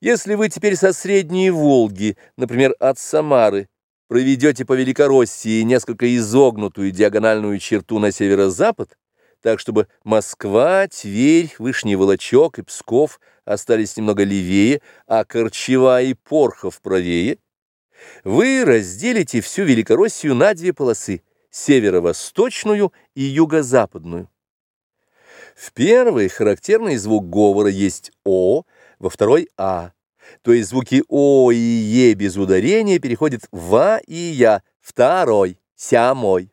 Если вы теперь со Средней Волги, например, от Самары, проведете по Великороссии несколько изогнутую диагональную черту на северо-запад, так чтобы Москва, Тверь, Вышний Волочок и Псков остались немного левее, а Корчева и Порхов правее, вы разделите всю Великороссию на две полосы – северо-восточную и юго-западную. В первой характерный звук говора есть «о», во второй «а». То есть звуки «о» и «е» без ударения переходят в «а» и «я», второй, сямой.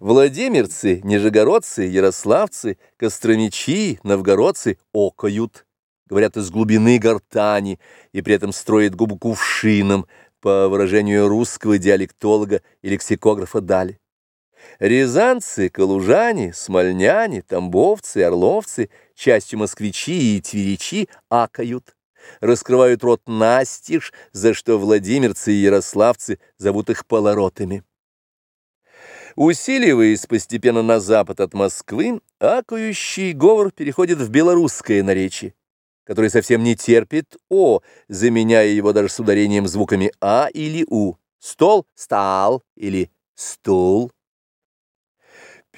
Владимирцы, нижегородцы, ярославцы, костромичи, новгородцы окают, говорят из глубины гортани, и при этом строят губу кувшином, по выражению русского диалектолога и лексикографа Дали. Рязанцы, калужане, смольняне, тамбовцы, орловцы, частью москвичи и тверичи акают, раскрывают рот настежь, за что владимирцы и ярославцы зовут их полоротами. Усиливаясь постепенно на запад от Москвы, акающий говор переходит в белорусское наречие, которое совсем не терпит «о», заменяя его даже с ударением звуками «а» или «у». Стол – «стал» или «стул».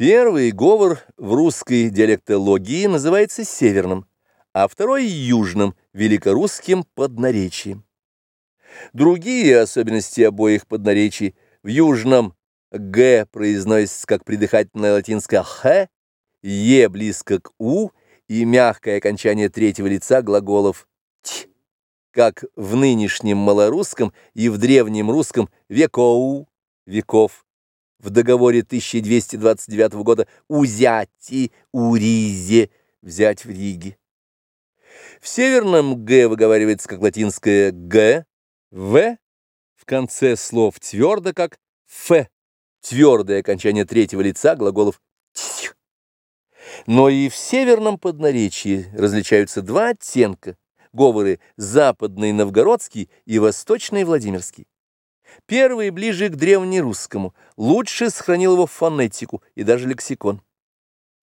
Первый говор в русской диалектологии называется северным, а второй – южным, великорусским поднаречием. Другие особенности обоих поднаречий в южном «г» произносится как придыхательное латинское «х», «е» близко к «у» и мягкое окончание третьего лица глаголов «т», как в нынешнем малорусском и в древнем русском «векоу» – «веков» в договоре 1229 года «узяти уризе» взять в Риге. В северном «г» выговаривается как латинское «г», «в» в конце слов твердо как «ф», твердое окончание третьего лица глаголов «ть». Но и в северном поднаречии различаются два оттенка – говоры западный новгородский и восточный владимирский. Первый ближе к древнерусскому, лучше сохранил его фонетику и даже лексикон.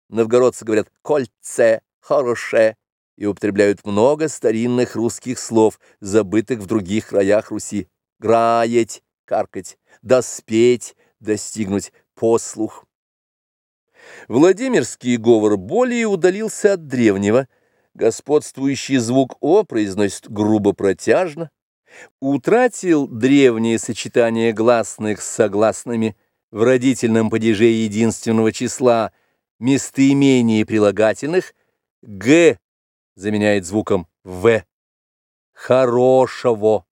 Новгородцы говорят «кольце», «хороше» и употребляют много старинных русских слов, забытых в других краях Руси. «Граять», «каркать», «доспеть», «достигнуть», «послух». Владимирский говор более удалился от древнего. Господствующий звук «о» произносит грубо протяжно, утратил древнее сочетание гласных с согласными в родительном падеже единственного числа местоимения прилагательных, «г» заменяет звуком «в». «Хорошего»